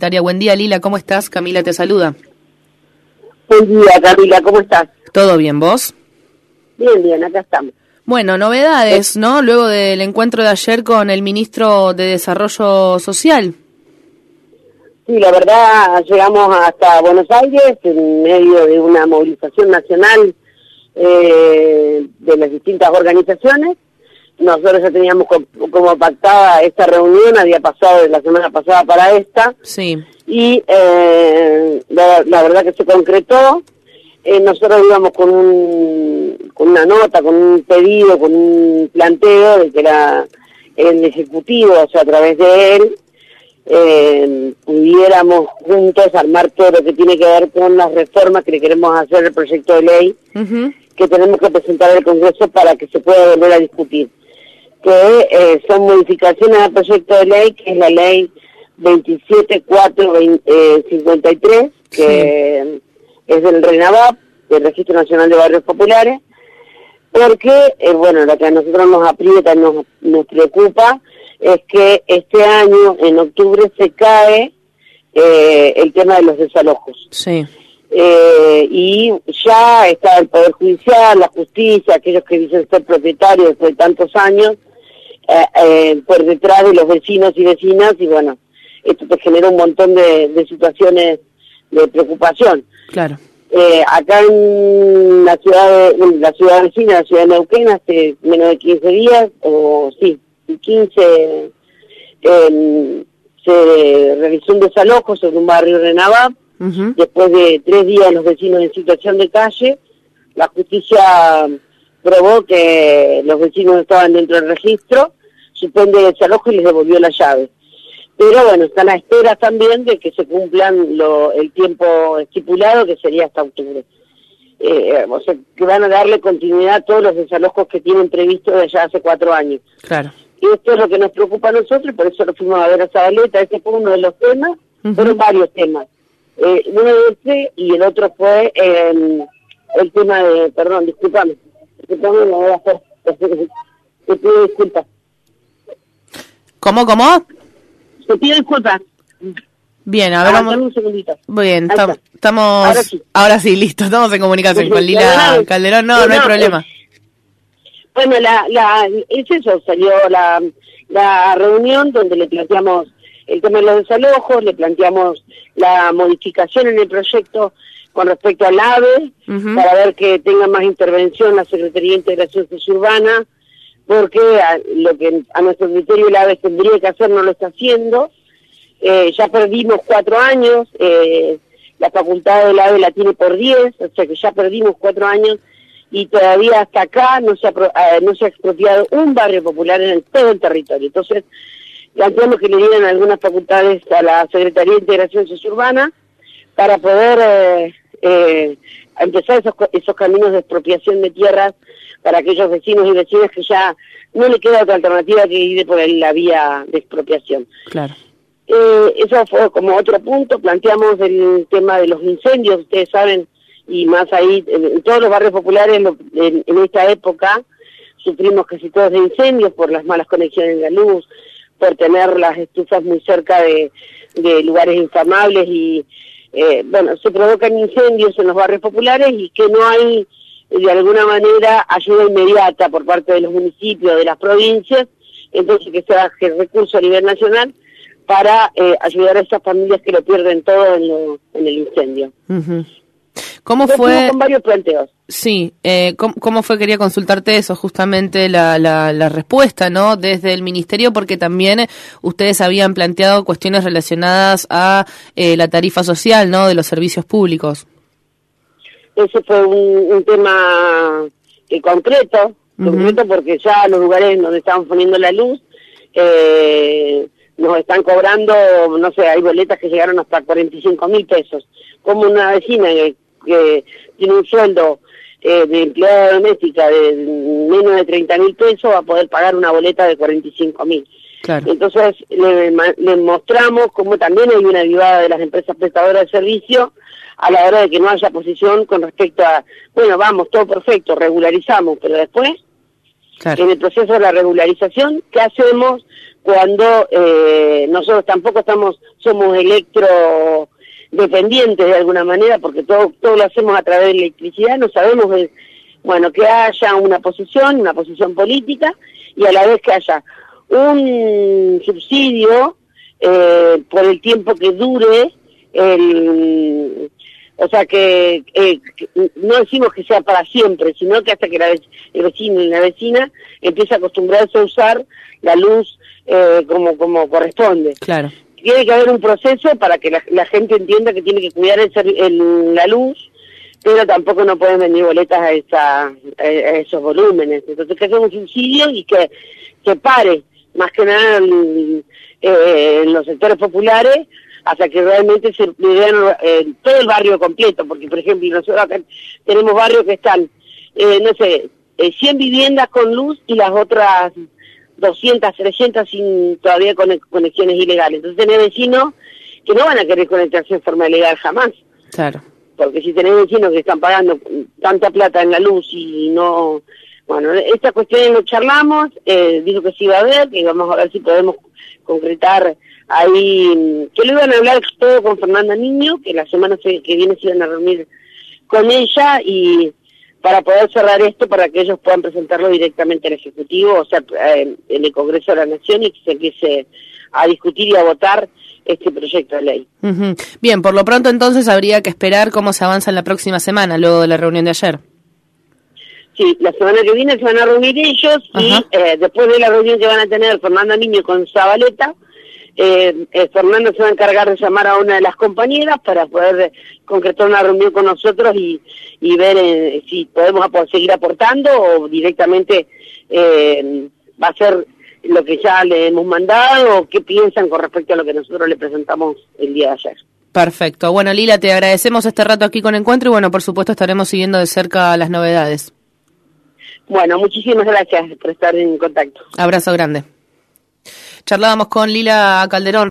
Taria, buen día Lila, ¿cómo estás? Camila te saluda. Buen día Camila, ¿cómo estás? ¿Todo bien, vos? Bien, bien, acá estamos. Bueno, novedades, ¿no? Luego del encuentro de ayer con el ministro de Desarrollo Social. Sí, la verdad, llegamos hasta Buenos Aires en medio de una movilización nacional eh, de las distintas organizaciones nosotros ya teníamos como, pactada esta reunión, había pasado de la semana pasada para esta. Sí. Y eh, la, verdad que se concretó. Eh, nosotros íbamos con, un, con una nota, con un pedido, con un planteo de que era el Ejecutivo, o sea, a través de él, eh, pudiéramos juntos armar todo lo que tiene que ver con las reformas que le queremos hacer al proyecto de ley que tenemos que presentar al Congreso para que se pueda volver a discutir que eh, son modificaciones al proyecto de ley, que es la ley 27453, eh, que es del RENAVAP, del Registro Nacional de Barrios Populares, porque, eh, bueno, lo que a nosotros nos aprieta, nos, nos preocupa, es que este año, en octubre, se cae el tema de los desalojos. Sí. y ya está el Poder Judicial, la justicia, aquellos que dicen ser propietarios después de tantos años, eh, eh, por detrás de los vecinos y vecinas y bueno, esto te genera un montón de, situaciones de preocupación. Claro. Eh, acá en la ciudad de, la ciudad vecina, la ciudad de Neuquén, hace menos de 15 días, o sí, 15, em, se realizó un desalojo sobre un barrio de Navab, después de tres días los vecinos en situación de calle, la justicia probó que los vecinos estaban dentro del registro suspende el desalojo y les devolvió la llave. Pero bueno, están a espera también de que se cumplan lo, el tiempo estipulado, que sería hasta octubre. Eh, o sea, que van a darle continuidad a todos los desalojos que tienen previsto desde ya hace cuatro años. Claro. Y esto es lo que nos preocupa a nosotros, por eso lo fuimos a ver a Zabaleta. Ese fue uno de los temas, fueron varios temas. Eh, uno de ese y el otro fue eh, el tema de, perdón, discúlpame, discúlpame, lo voy a hacer, te pido disculpas. ¿Cómo, cómo? Te pido disculpas. Bien, a ver, vamos. un segundito. Bien, estamos. Ahora sí. listo, estamos en comunicación con Lila Calderón. No, no, hay problema. bueno, la, la, es eso, salió la, la reunión donde le planteamos el tema de los desalojos, le planteamos la modificación en el proyecto con respecto al AVE, para ver que tenga más intervención la Secretaría de Integración Sociurbana, porque a, lo que a nuestro criterio la AVE tendría que hacer no lo está haciendo. Eh, ya perdimos cuatro años, eh, la facultad de la AVE la tiene por diez, o sea que ya perdimos cuatro años y todavía hasta acá no se ha, eh, no se ha expropiado un barrio popular en todo el territorio. Entonces, planteamos que le dieran algunas facultades a la Secretaría de Integración Sociurbana para poder empezar esos, esos caminos de expropiación de tierras para aquellos vecinos y vecinas que ya no le queda otra alternativa que ir por la vía de expropiación. Claro. Eh, eso fue como otro punto. Planteamos el tema de los incendios, ustedes saben, y más ahí, en, todos los barrios populares en, esta época sufrimos casi todos de incendios por las malas conexiones de la luz, por tener las estufas muy cerca de, lugares infamables y, eh, bueno, se provocan incendios en los barrios populares y que no hay de alguna manera ayuda inmediata por parte de los municipios, de las provincias, entonces que se baje recurso a nivel nacional para eh, ayudar a esas familias que lo pierden todo en, el incendio. ¿Cómo fue? Con varios planteos. Sí, eh, ¿cómo, fue? Quería consultarte eso, justamente la, la, respuesta, ¿no? Desde el ministerio, porque también ustedes habían planteado cuestiones relacionadas a eh, la tarifa social, ¿no? De los servicios públicos. Ese fue un, tema concreto, concreto porque ya los lugares donde estaban poniendo la luz eh, nos están cobrando, no sé, hay boletas que llegaron hasta 45 mil pesos. Como una vecina que, tiene un sueldo eh, de empleada doméstica de menos de 30 mil pesos va a poder pagar una boleta de 45 mil. Entonces le, le, mostramos cómo también hay una avivada de las empresas prestadoras de servicio a la hora de que no haya posición con respecto a, bueno, vamos, todo perfecto, regularizamos, pero después, en el proceso de la regularización, ¿qué hacemos cuando eh, nosotros tampoco estamos somos electro dependientes de alguna manera porque todo todo lo hacemos a través de electricidad no sabemos de, bueno que haya una posición una posición política y a la vez que haya un subsidio eh, por el tiempo que dure el o sea que, eh, no decimos que sea para siempre, sino que hasta que la, el vecino y la vecina empiece a acostumbrarse a usar la luz eh, como, como corresponde. Claro. Tiene que haber un proceso para que la, gente entienda que tiene que cuidar el, la luz, pero tampoco no pueden venir boletas a, esa, a esos volúmenes. Entonces que sea un subsidio y que, que pare, más que nada en, eh, en los sectores populares, hasta que realmente se vean eh, todo el barrio completo, porque por ejemplo nosotros acá tenemos barrios que están, eh, no sé, 100 eh, viviendas con luz y las otras 200, 300 sin todavía conexiones ilegales. Entonces tenés vecinos que no van a querer conectarse en forma legal jamás. Claro. Porque si tenés vecinos que están pagando tanta plata en la luz y no... Bueno, esta cuestión lo charlamos, eh, dijo que sí iba a ver, que vamos a ver si podemos concretar ahí, que le iban a hablar todo con Fernanda Niño, que la semana que viene se iban a reunir con ella y para poder cerrar esto, para que ellos puedan presentarlo directamente al Ejecutivo, o sea, en el Congreso de la Nación y que se empiece a discutir y a votar este proyecto de ley. Bien, por lo pronto entonces habría que esperar cómo se avanza en la próxima semana, luego de la reunión de ayer. Sí, la semana que viene se van a reunir ellos y eh, después de la reunión que van a tener Fernanda Niño con Zabaleta, eh, eh, Fernando se va a encargar de llamar a una de las compañeras para poder concretar una reunión con nosotros y, y ver eh, si podemos seguir aportando o directamente eh, va a ser lo que ya le hemos mandado o qué piensan con respecto a lo que nosotros le presentamos el día de ayer. Perfecto. Bueno, Lila, te agradecemos este rato aquí con Encuentro y bueno, por supuesto estaremos siguiendo de cerca las novedades. Bueno, muchísimas gracias por estar en contacto. Abrazo grande. Charlábamos con Lila Calderón.